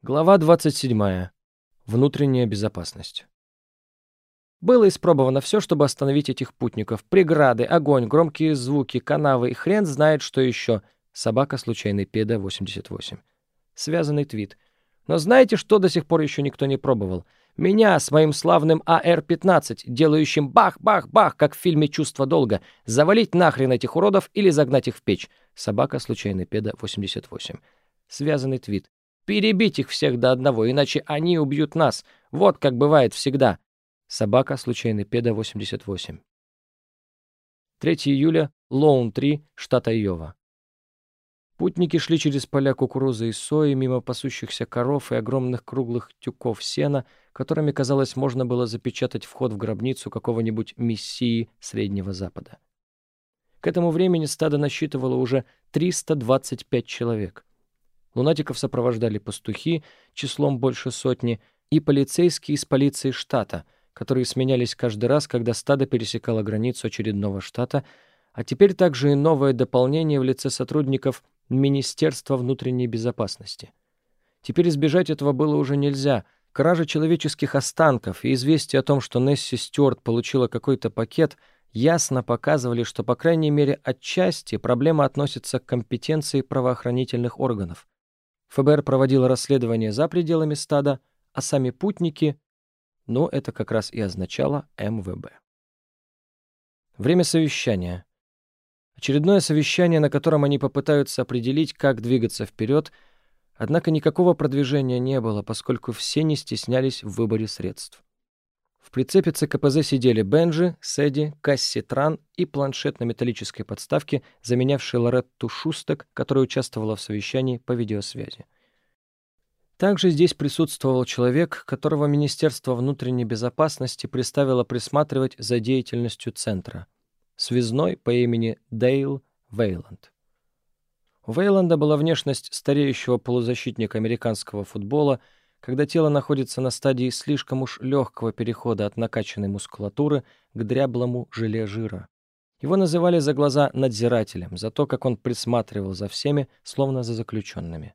Глава 27. Внутренняя безопасность. Было испробовано все, чтобы остановить этих путников. Преграды, огонь, громкие звуки, канавы и хрен знает, что еще. Собака случайный педа 88. Связанный твит. Но знаете, что до сих пор еще никто не пробовал? Меня с моим славным АР-15, делающим бах-бах-бах, как в фильме «Чувство долга», завалить нахрен этих уродов или загнать их в печь. Собака случайный педа 88. Связанный твит. Перебить их всех до одного, иначе они убьют нас. Вот как бывает всегда. Собака, случайный педа 88. 3 июля, Лоун-3, штат Айова. Путники шли через поля кукурузы и сои, мимо пасущихся коров и огромных круглых тюков сена, которыми, казалось, можно было запечатать вход в гробницу какого-нибудь мессии Среднего Запада. К этому времени стадо насчитывало уже 325 человек. Лунатиков сопровождали пастухи, числом больше сотни, и полицейские из полиции штата, которые сменялись каждый раз, когда стадо пересекало границу очередного штата, а теперь также и новое дополнение в лице сотрудников Министерства внутренней безопасности. Теперь избежать этого было уже нельзя. Кража человеческих останков и известие о том, что Несси Стюарт получила какой-то пакет, ясно показывали, что, по крайней мере, отчасти проблема относится к компетенции правоохранительных органов. ФБР проводило расследование за пределами стада, а сами путники... Ну, это как раз и означало МВБ. Время совещания. Очередное совещание, на котором они попытаются определить, как двигаться вперед, однако никакого продвижения не было, поскольку все не стеснялись в выборе средств. В прицепе ЦКПЗ сидели Бенджи, Сэдди, Касси Тран и планшет на металлической подставке, заменявший Лоретту Шустек, которая участвовала в совещании по видеосвязи. Также здесь присутствовал человек, которого Министерство внутренней безопасности приставило присматривать за деятельностью центра. Связной по имени Дейл Вейланд. У Вейланда была внешность стареющего полузащитника американского футбола – когда тело находится на стадии слишком уж легкого перехода от накачанной мускулатуры к дряблому желе жира. Его называли за глаза надзирателем, за то, как он присматривал за всеми, словно за заключенными.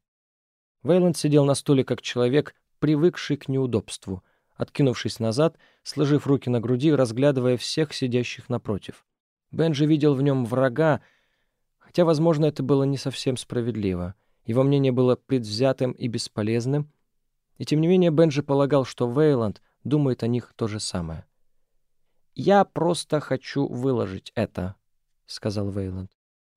Вейланд сидел на стуле как человек, привыкший к неудобству, откинувшись назад, сложив руки на груди, разглядывая всех сидящих напротив. Бенджи видел в нем врага, хотя, возможно, это было не совсем справедливо. Его мнение было предвзятым и бесполезным, и тем не менее Бенджи полагал, что Вейланд думает о них то же самое. «Я просто хочу выложить это», — сказал Вейланд.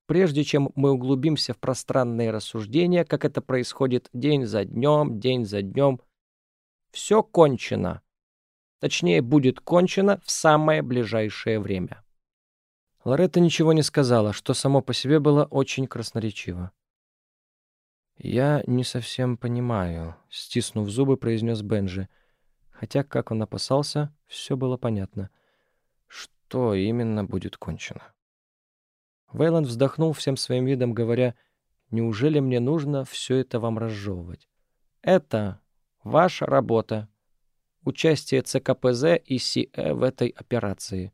«Прежде чем мы углубимся в пространные рассуждения, как это происходит день за днем, день за днем, все кончено. Точнее, будет кончено в самое ближайшее время». Лоретта ничего не сказала, что само по себе было очень красноречиво. «Я не совсем понимаю», — стиснув зубы, произнес Бенджи. Хотя, как он опасался, все было понятно. Что именно будет кончено? Вейланд вздохнул всем своим видом, говоря, «Неужели мне нужно все это вам разжевывать? Это ваша работа. Участие ЦКПЗ и СИЭ в этой операции».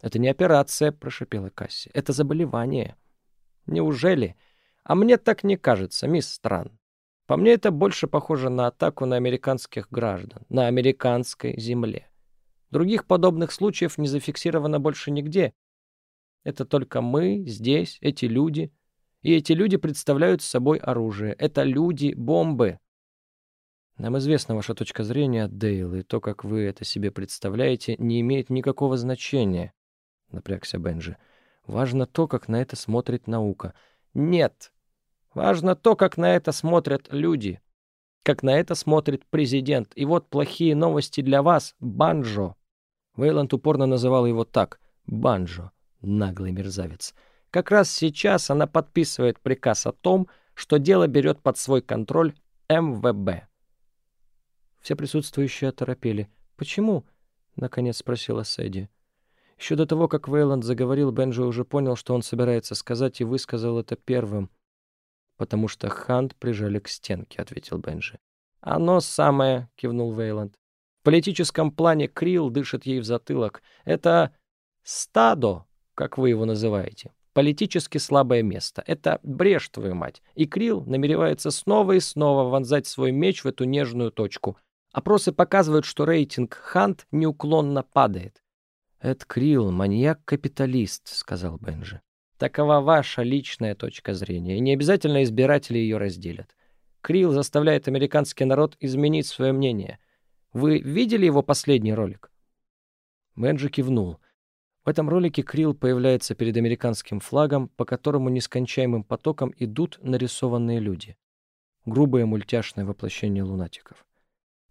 «Это не операция», — прошипела Касси. «Это заболевание». «Неужели?» А мне так не кажется, мисс Стран. По мне это больше похоже на атаку на американских граждан, на американской земле. Других подобных случаев не зафиксировано больше нигде. Это только мы, здесь, эти люди. И эти люди представляют собой оружие. Это люди-бомбы. Нам известна ваша точка зрения, Дейл, и то, как вы это себе представляете, не имеет никакого значения, — напрягся Бенджи. Важно то, как на это смотрит наука — нет. Важно то, как на это смотрят люди. Как на это смотрит президент. И вот плохие новости для вас. Банджо. Вейланд упорно называл его так. Банджо. Наглый мерзавец. Как раз сейчас она подписывает приказ о том, что дело берет под свой контроль МВБ. Все присутствующие оторопели. «Почему?» — наконец спросила Сэдди. Еще до того, как Вейланд заговорил, Бенджи уже понял, что он собирается сказать, и высказал это первым. «Потому что Хант прижали к стенке», — ответил Бенджи. «Оно самое», — кивнул Вейланд. «В политическом плане Крил дышит ей в затылок. Это стадо, как вы его называете. политически слабое место. Это брешь, твою мать. И Крил намеревается снова и снова вонзать свой меч в эту нежную точку. Опросы показывают, что рейтинг Хант неуклонно падает. «Это Крил, маньяк-капиталист», — сказал Бенджи. «Такова ваша личная точка зрения, и не обязательно избиратели ее разделят. Крил заставляет американский народ изменить свое мнение. Вы видели его последний ролик?» Бенджи кивнул. В этом ролике Крил появляется перед американским флагом, по которому нескончаемым потоком идут нарисованные люди. Грубое мультяшное воплощение лунатиков.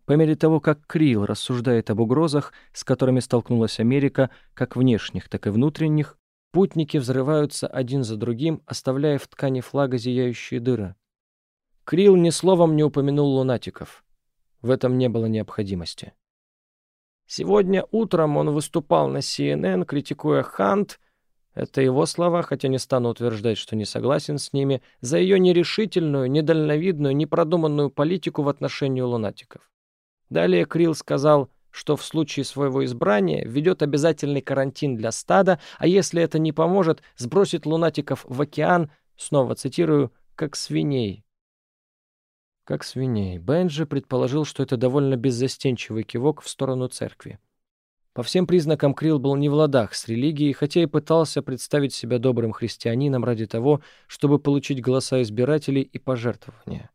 По мере того, как Крил рассуждает об угрозах, с которыми столкнулась Америка, как внешних, так и внутренних, путники взрываются один за другим, оставляя в ткани флага зияющие дыры. Крил ни словом не упомянул лунатиков. В этом не было необходимости. Сегодня утром он выступал на CNN, критикуя Хант, это его слова, хотя не стану утверждать, что не согласен с ними, за ее нерешительную, недальновидную, непродуманную политику в отношении лунатиков. Далее Крилл сказал, что в случае своего избрания введет обязательный карантин для стада, а если это не поможет, сбросит лунатиков в океан, снова цитирую, как свиней. Как свиней. Бенджи предположил, что это довольно беззастенчивый кивок в сторону церкви. По всем признакам Крилл был не в ладах с религией, хотя и пытался представить себя добрым христианином ради того, чтобы получить голоса избирателей и пожертвования.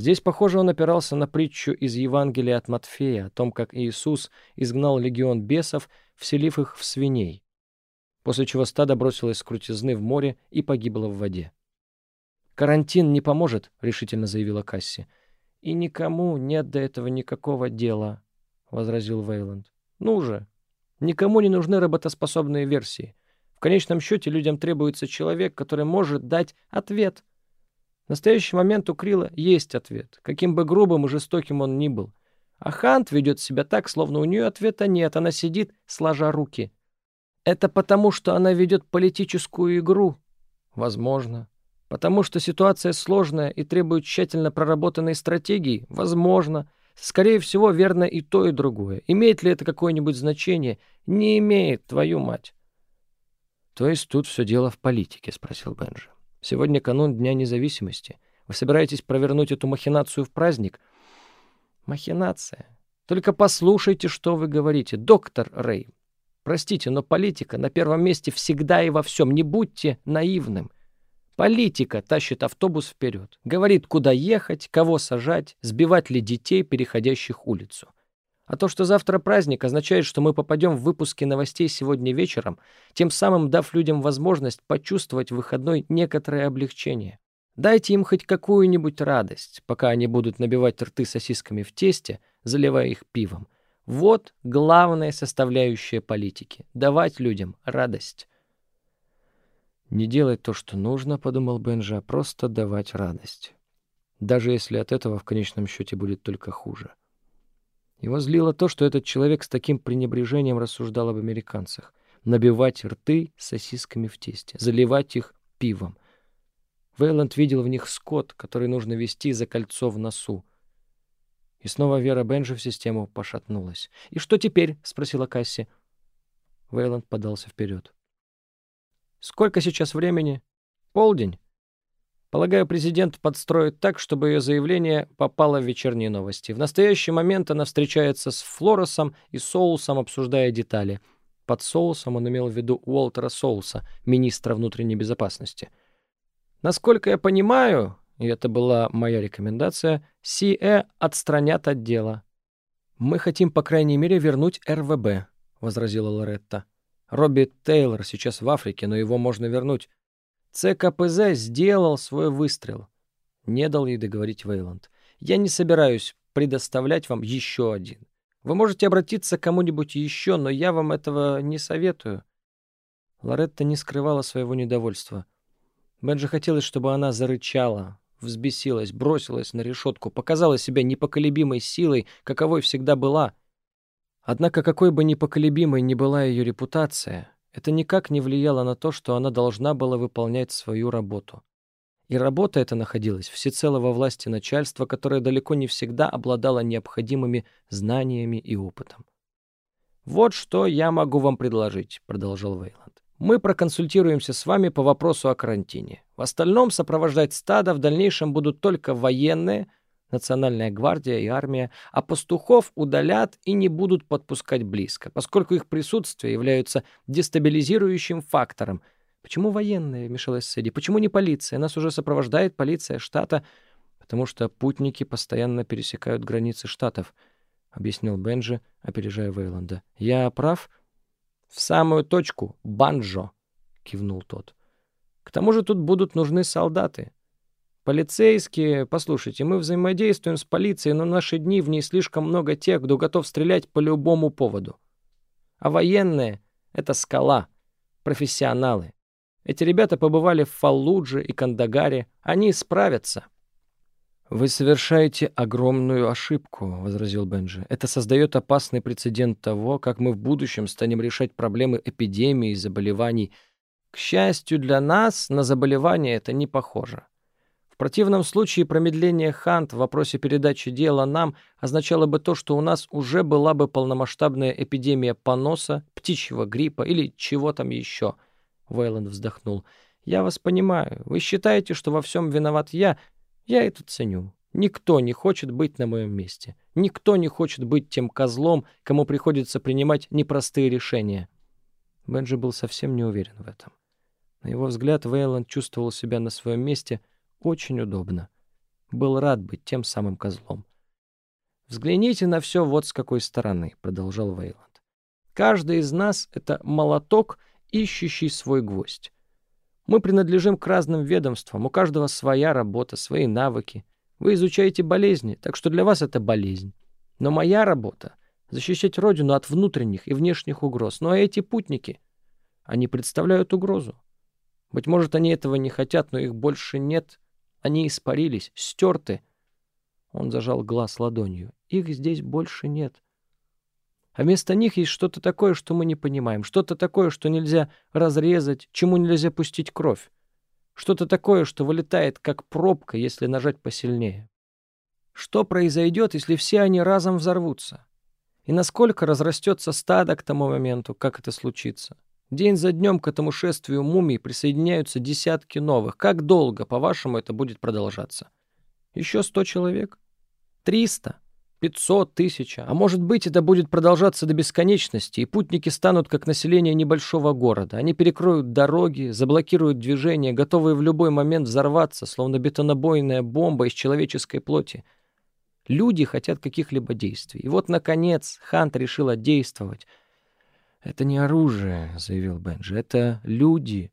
Здесь, похоже, он опирался на притчу из Евангелия от Матфея о том, как Иисус изгнал легион бесов, вселив их в свиней, после чего стадо бросилось с крутизны в море и погибло в воде. «Карантин не поможет», — решительно заявила Касси. «И никому нет до этого никакого дела», — возразил Вейланд. «Ну же, никому не нужны работоспособные версии. В конечном счете людям требуется человек, который может дать ответ». В настоящий момент у Крила есть ответ, каким бы грубым и жестоким он ни был. А Хант ведет себя так, словно у нее ответа нет, она сидит, сложа руки. Это потому, что она ведет политическую игру? Возможно. Потому что ситуация сложная и требует тщательно проработанной стратегии? Возможно. Скорее всего, верно и то, и другое. Имеет ли это какое-нибудь значение? Не имеет, твою мать. То есть тут все дело в политике, спросил Бенджи. Сегодня канун Дня независимости. Вы собираетесь провернуть эту махинацию в праздник? Махинация. Только послушайте, что вы говорите, доктор Рэй. Простите, но политика на первом месте всегда и во всем. Не будьте наивным. Политика тащит автобус вперед. Говорит, куда ехать, кого сажать, сбивать ли детей, переходящих улицу. А то, что завтра праздник, означает, что мы попадем в выпуски новостей сегодня вечером, тем самым дав людям возможность почувствовать в выходной некоторое облегчение. Дайте им хоть какую-нибудь радость, пока они будут набивать рты сосисками в тесте, заливая их пивом. Вот главная составляющая политики — давать людям радость. Не делать то, что нужно, подумал Бенджи, а просто давать радость. Даже если от этого в конечном счете будет только хуже. Его злило то, что этот человек с таким пренебрежением рассуждал об американцах. Набивать рты сосисками в тесте, заливать их пивом. Вейланд видел в них скот, который нужно вести за кольцо в носу. И снова вера Бенджи в систему пошатнулась. «И что теперь?» — спросила Касси. Вейланд подался вперед. Сколько сейчас времени? Полдень. Полагаю, президент подстроит так, чтобы ее заявление попало в вечерние новости. В настоящий момент она встречается с Флоресом и Соусом, обсуждая детали. Под Соусом он имел в виду Уолтера Соуса, министра внутренней безопасности. Насколько я понимаю, и это была моя рекомендация, СИЭ отстранят от дела. «Мы хотим, по крайней мере, вернуть РВБ», — возразила Лоретта. Робби Тейлор сейчас в Африке, но его можно вернуть. ЦКПЗ сделал свой выстрел. Не дал ей договорить Вейланд. Я не собираюсь предоставлять вам еще один. Вы можете обратиться к кому-нибудь еще, но я вам этого не советую. Лоретта не скрывала своего недовольства. Бенджи хотелось, чтобы она зарычала, взбесилась, бросилась на решетку, показала себя непоколебимой силой, каковой всегда была — Однако, какой бы непоколебимой ни была ее репутация, это никак не влияло на то, что она должна была выполнять свою работу. И работа эта находилась всецело во власти начальства, которое далеко не всегда обладало необходимыми знаниями и опытом. «Вот что я могу вам предложить», — продолжал Вейланд. Мы проконсультируемся с вами по вопросу о карантине. В остальном сопровождать стадо в дальнейшем будут только военные, национальная гвардия и армия, а пастухов удалят и не будут подпускать близко, поскольку их присутствие является дестабилизирующим фактором. Почему военные, вмешалась Сэдди? Почему не полиция? Нас уже сопровождает полиция штата, потому что путники постоянно пересекают границы штатов, объяснил Бенджи, опережая Вейланда. Я прав? В самую точку, банджо, кивнул тот. К тому же тут будут нужны солдаты. Полицейские, послушайте, мы взаимодействуем с полицией, но наши дни в ней слишком много тех, кто готов стрелять по любому поводу. А военные — это скала, профессионалы. Эти ребята побывали в Фаллудже и Кандагаре, они справятся. «Вы совершаете огромную ошибку», — возразил Бенджи. «Это создает опасный прецедент того, как мы в будущем станем решать проблемы эпидемии и заболеваний. К счастью для нас, на заболевание это не похоже. Противном случае промедление Хант в вопросе передачи дела нам означало бы то, что у нас уже была бы полномасштабная эпидемия поноса, птичьего гриппа или чего там еще». Вейланд вздохнул. «Я вас понимаю. Вы считаете, что во всем виноват я, я это ценю. Никто не хочет быть на моем месте. Никто не хочет быть тем козлом, кому приходится принимать непростые решения. Бенджи был совсем не уверен в этом. На его взгляд, Вейланд чувствовал себя на своем месте очень удобно. Был рад быть тем самым козлом. «Взгляните на все вот с какой стороны», — продолжал Вейланд. «Каждый из нас — это молоток, ищущий свой гвоздь. Мы принадлежим к разным ведомствам, у каждого своя работа, свои навыки. Вы изучаете болезни, так что для вас это болезнь. Но моя работа — защищать Родину от внутренних и внешних угроз. Ну а эти путники, они представляют угрозу. Быть может, они этого не хотят, но их больше нет. Они испарились, стерты. Он зажал глаз ладонью. Их здесь больше нет. А вместо них есть что-то такое, что мы не понимаем, что-то такое, что нельзя разрезать, чему нельзя пустить кровь. Что-то такое, что вылетает как пробка, если нажать посильнее. Что произойдет, если все они разом взорвутся? И насколько разрастется стадо к тому моменту, как это случится? День за днем к этому шествию мумий присоединяются десятки новых. Как долго, по-вашему, это будет продолжаться? Еще сто человек? Триста? Пятьсот тысяч, а может быть, это будет продолжаться до бесконечности, и путники станут как население небольшого города. Они перекроют дороги, заблокируют движение, готовые в любой момент взорваться, словно бетонобойная бомба из человеческой плоти. Люди хотят каких-либо действий. И вот, наконец, Хант решила действовать. «Это не оружие», — заявил Бенджи, — «это люди».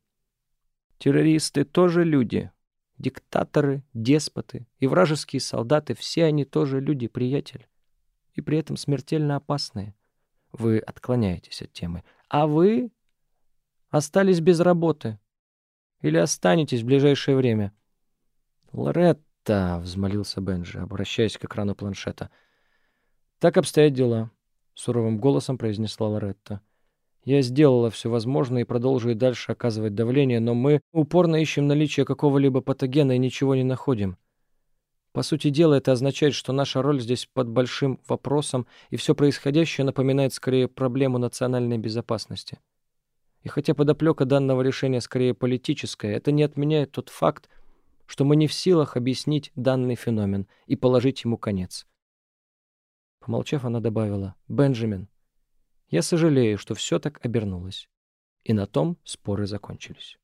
«Террористы тоже люди», Диктаторы, деспоты и вражеские солдаты — все они тоже люди, приятель. И при этом смертельно опасные. Вы отклоняетесь от темы. А вы остались без работы. Или останетесь в ближайшее время. «Лоретта», — взмолился Бенджи, обращаясь к экрану планшета. «Так обстоят дела», — суровым голосом произнесла Лоретта. Я сделала все возможное и продолжу и дальше оказывать давление, но мы упорно ищем наличие какого-либо патогена и ничего не находим. По сути дела, это означает, что наша роль здесь под большим вопросом, и все происходящее напоминает скорее проблему национальной безопасности. И хотя подоплека данного решения скорее политическая, это не отменяет тот факт, что мы не в силах объяснить данный феномен и положить ему конец. Помолчав, она добавила, «Бенджамин, я сожалею, что все так обернулось. И на том споры закончились.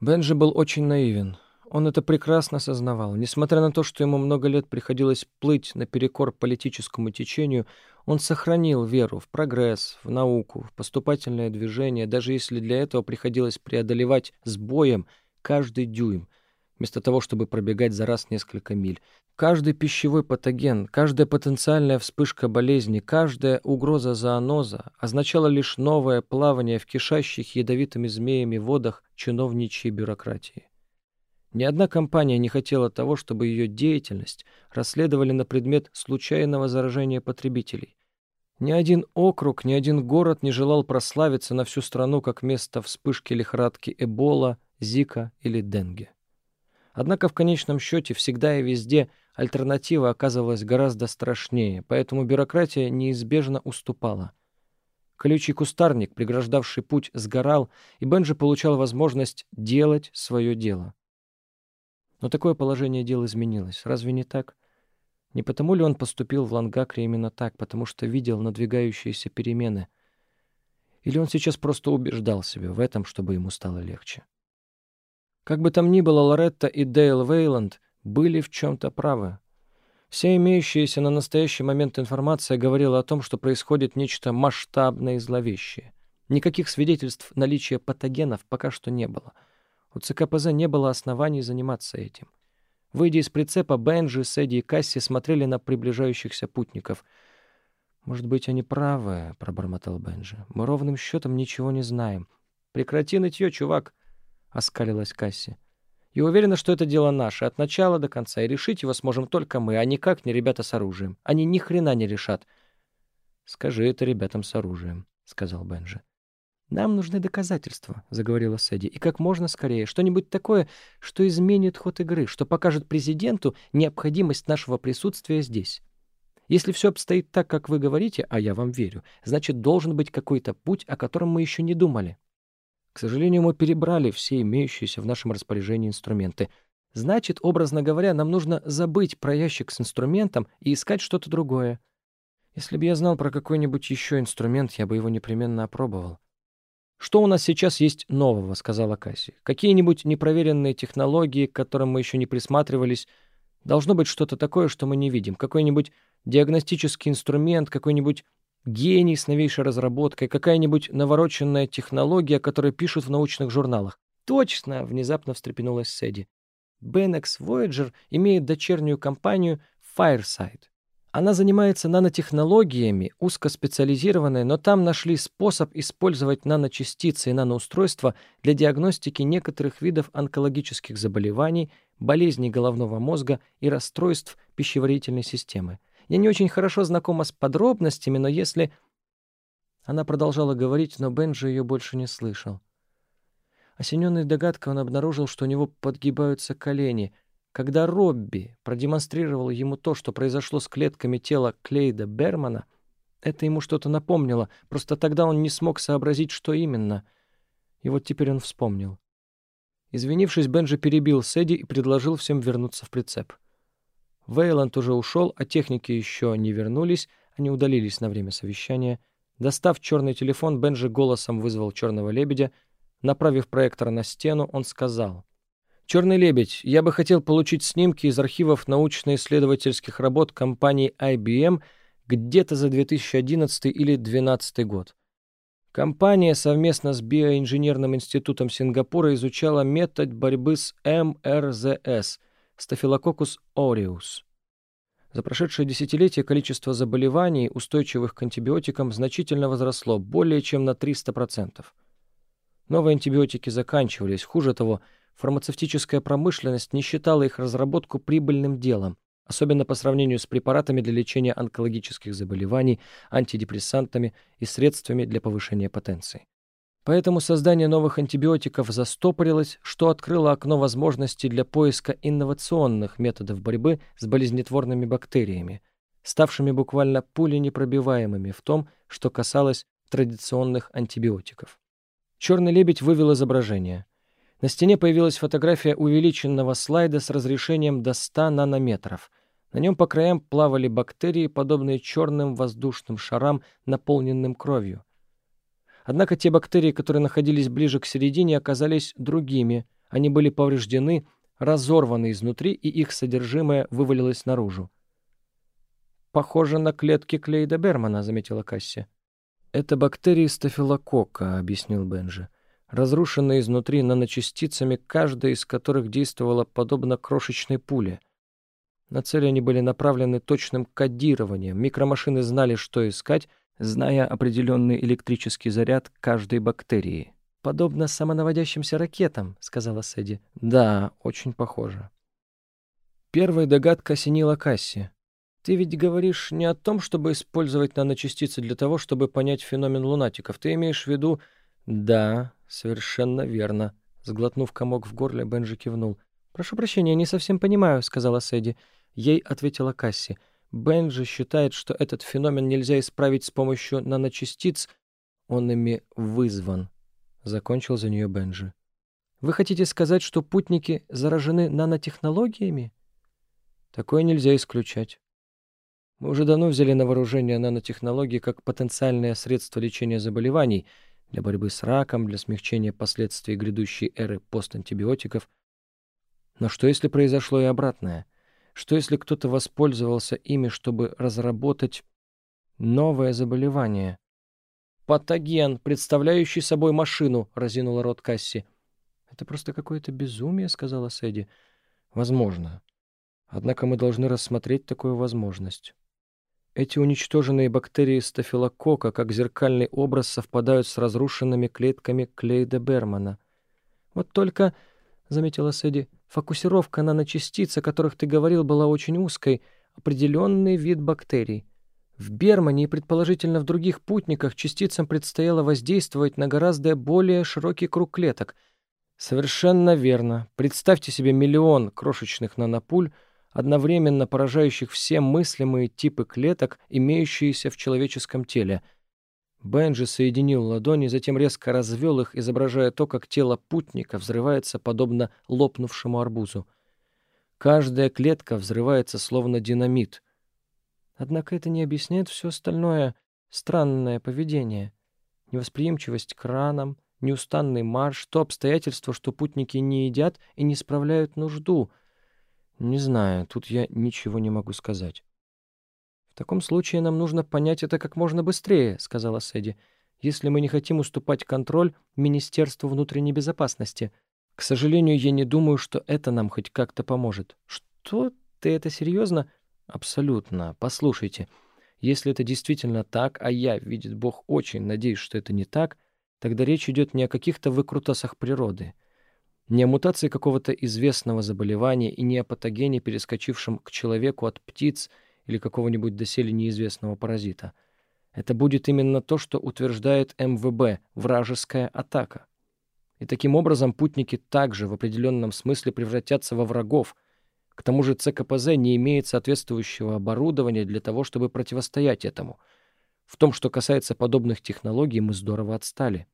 Бенджи был очень наивен. Он это прекрасно сознавал. Несмотря на то, что ему много лет приходилось плыть наперекор политическому течению, он сохранил веру в прогресс, в науку, в поступательное движение, даже если для этого приходилось преодолевать с боем каждый дюйм, вместо того, чтобы пробегать за раз несколько миль. Каждый пищевой патоген, каждая потенциальная вспышка болезни, каждая угроза зооноза означала лишь новое плавание в кишащих ядовитыми змеями водах чиновничьей бюрократии. Ни одна компания не хотела того, чтобы ее деятельность расследовали на предмет случайного заражения потребителей. Ни один округ, ни один город не желал прославиться на всю страну как место вспышки лихорадки Эбола, Зика или Денге. Однако в конечном счете всегда и везде – Альтернатива оказывалась гораздо страшнее, поэтому бюрократия неизбежно уступала. Колючий кустарник, преграждавший путь, сгорал, и Бенджи получал возможность делать свое дело. Но такое положение дел изменилось. Разве не так? Не потому ли он поступил в Лангакре именно так, потому что видел надвигающиеся перемены? Или он сейчас просто убеждал себя в этом, чтобы ему стало легче? Как бы там ни было, Лоретта и Дейл Вейланд были в чем-то правы. Вся имеющаяся на настоящий момент информация говорила о том, что происходит нечто масштабное и зловещее. Никаких свидетельств наличия патогенов пока что не было. У ЦКПЗ не было оснований заниматься этим. Выйдя из прицепа, Бенджи, Сэдди и Касси смотрели на приближающихся путников. «Может быть, они правы», — пробормотал Бенджи. «Мы ровным счетом ничего не знаем». «Прекрати нытье, чувак», — оскалилась Касси. «Я уверена, что это дело наше, от начала до конца, и решить его сможем только мы, а никак не ребята с оружием. Они ни хрена не решат». «Скажи это ребятам с оружием», — сказал Бенджи. «Нам нужны доказательства», — заговорила Сэдди, — «и как можно скорее. Что-нибудь такое, что изменит ход игры, что покажет президенту необходимость нашего присутствия здесь. Если все обстоит так, как вы говорите, а я вам верю, значит, должен быть какой-то путь, о котором мы еще не думали. К сожалению, мы перебрали все имеющиеся в нашем распоряжении инструменты. Значит, образно говоря, нам нужно забыть про ящик с инструментом и искать что-то другое. Если бы я знал про какой-нибудь еще инструмент, я бы его непременно опробовал. «Что у нас сейчас есть нового?» — сказала Касси. «Какие-нибудь непроверенные технологии, к которым мы еще не присматривались? Должно быть что-то такое, что мы не видим. Какой-нибудь диагностический инструмент, какой-нибудь гений с новейшей разработкой, какая-нибудь навороченная технология, которую пишут в научных журналах». «Точно!» — внезапно встрепенулась Сэдди. Benex Voyager имеет дочернюю компанию Fireside. Она занимается нанотехнологиями, узкоспециализированной, но там нашли способ использовать наночастицы и наноустройства для диагностики некоторых видов онкологических заболеваний, болезней головного мозга и расстройств пищеварительной системы. Я не очень хорошо знакома с подробностями, но если... Она продолжала говорить, но Бенджи ее больше не слышал. Осененный догадкой, он обнаружил, что у него подгибаются колени — когда Робби продемонстрировал ему то, что произошло с клетками тела Клейда Бермана, это ему что-то напомнило, просто тогда он не смог сообразить, что именно. И вот теперь он вспомнил. Извинившись, Бенджи перебил Сэдди и предложил всем вернуться в прицеп. Вейланд уже ушел, а техники еще не вернулись, они удалились на время совещания. Достав черный телефон, Бенджи голосом вызвал черного лебедя. Направив проектор на стену, он сказал — «Черный лебедь, я бы хотел получить снимки из архивов научно-исследовательских работ компании IBM где-то за 2011 или 2012 год. Компания совместно с Биоинженерным институтом Сингапура изучала метод борьбы с МРЗС – Staphylococcus aureus. За прошедшее десятилетие количество заболеваний, устойчивых к антибиотикам, значительно возросло, более чем на 300%. Новые антибиотики заканчивались, хуже того – Фармацевтическая промышленность не считала их разработку прибыльным делом, особенно по сравнению с препаратами для лечения онкологических заболеваний, антидепрессантами и средствами для повышения потенции. Поэтому создание новых антибиотиков застопорилось, что открыло окно возможностей для поиска инновационных методов борьбы с болезнетворными бактериями, ставшими буквально пуленепробиваемыми в том, что касалось традиционных антибиотиков. Черный лебедь вывел изображение. На стене появилась фотография увеличенного слайда с разрешением до 100 нанометров. На нем по краям плавали бактерии, подобные черным воздушным шарам, наполненным кровью. Однако те бактерии, которые находились ближе к середине, оказались другими. Они были повреждены, разорваны изнутри, и их содержимое вывалилось наружу. «Похоже на клетки Клейда Бермана», — заметила Касси. «Это бактерии стафилококка», — объяснил Бенджи разрушенные изнутри наночастицами, каждая из которых действовала подобно крошечной пуле. На цели они были направлены точным кодированием. Микромашины знали, что искать, зная определенный электрический заряд каждой бактерии. «Подобно самонаводящимся ракетам», — сказала Сэдди. «Да, очень похоже». Первая догадка осенила Касси. «Ты ведь говоришь не о том, чтобы использовать наночастицы для того, чтобы понять феномен лунатиков. Ты имеешь в виду...» «Да, «Совершенно верно». Сглотнув комок в горле, Бенджи кивнул. «Прошу прощения, не совсем понимаю», — сказала Сэдди. Ей ответила Касси. «Бенджи считает, что этот феномен нельзя исправить с помощью наночастиц. он ими вызван», — закончил за нее Бенджи. «Вы хотите сказать, что путники заражены нанотехнологиями?» «Такое нельзя исключать. Мы уже давно взяли на вооружение нанотехнологии как потенциальное средство лечения заболеваний для борьбы с раком, для смягчения последствий грядущей эры постантибиотиков. Но что если произошло и обратное? Что если кто-то воспользовался ими, чтобы разработать новое заболевание? «Патоген, представляющий собой машину», — разинула рот Касси. «Это просто какое-то безумие», — сказала Сэдди. «Возможно. Однако мы должны рассмотреть такую возможность». Эти уничтоженные бактерии стафилокока, как зеркальный образ, совпадают с разрушенными клетками Клейда Бермана. «Вот только», — заметила Сэдди, — «фокусировка наночастиц, о которых ты говорил, была очень узкой, определенный вид бактерий. В Бермане и, предположительно, в других путниках частицам предстояло воздействовать на гораздо более широкий круг клеток. Совершенно верно. Представьте себе миллион крошечных нанопуль, одновременно поражающих все мыслимые типы клеток, имеющиеся в человеческом теле. Бенджи соединил ладони, затем резко развел их, изображая то, как тело путника взрывается подобно лопнувшему арбузу. Каждая клетка взрывается словно динамит. Однако это не объясняет все остальное странное поведение. Невосприимчивость к ранам, неустанный марш, то обстоятельство, что путники не едят и не справляют нужду — «Не знаю, тут я ничего не могу сказать». «В таком случае нам нужно понять это как можно быстрее», — сказала Сэдди, «если мы не хотим уступать контроль Министерству внутренней безопасности. К сожалению, я не думаю, что это нам хоть как-то поможет». «Что? Ты это серьезно?» «Абсолютно. Послушайте, если это действительно так, а я, видит Бог, очень надеюсь, что это не так, тогда речь идет не о каких-то выкрутасах природы» не о мутации какого-то известного заболевания и не о патогене, перескочившем к человеку от птиц или какого-нибудь доселе неизвестного паразита. Это будет именно то, что утверждает МВБ – вражеская атака. И таким образом путники также в определенном смысле превратятся во врагов. К тому же ЦКПЗ не имеет соответствующего оборудования для того, чтобы противостоять этому. В том, что касается подобных технологий, мы здорово отстали.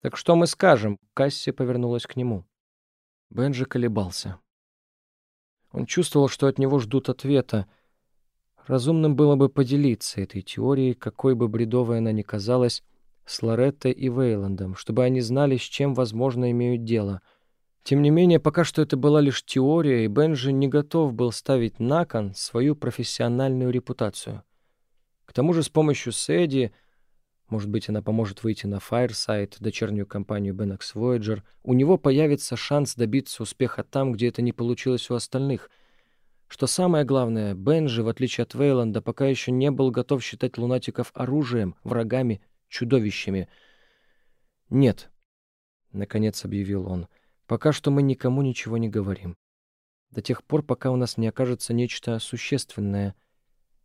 «Так что мы скажем?» Касси повернулась к нему. Бенджи колебался. Он чувствовал, что от него ждут ответа. Разумным было бы поделиться этой теорией, какой бы бредовой она ни казалась, с Лореттой и Вейландом, чтобы они знали, с чем, возможно, имеют дело. Тем не менее, пока что это была лишь теория, и Бенджи не готов был ставить на кон свою профессиональную репутацию. К тому же с помощью Сэдди может быть, она поможет выйти на Fireside, дочернюю компанию Benex Voyager. У него появится шанс добиться успеха там, где это не получилось у остальных. Что самое главное, Бенджи, в отличие от Вейланда, пока еще не был готов считать лунатиков оружием, врагами, чудовищами. «Нет», — наконец объявил он, — «пока что мы никому ничего не говорим. До тех пор, пока у нас не окажется нечто существенное —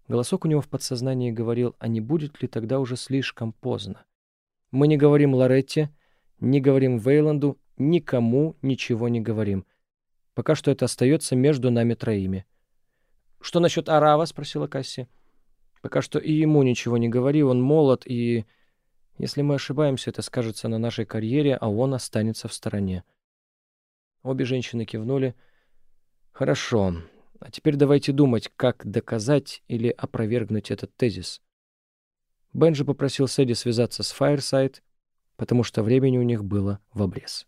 Голосок у него в подсознании говорил, а не будет ли тогда уже слишком поздно. Мы не говорим Лоретте, не говорим Вейланду, никому ничего не говорим. Пока что это остается между нами троими. «Что насчет Арава?» — спросила Касси. «Пока что и ему ничего не говори, он молод, и... Если мы ошибаемся, это скажется на нашей карьере, а он останется в стороне». Обе женщины кивнули. «Хорошо. А теперь давайте думать, как доказать или опровергнуть этот тезис. Бенджи попросил Сэдди связаться с Fireside, потому что времени у них было в обрез.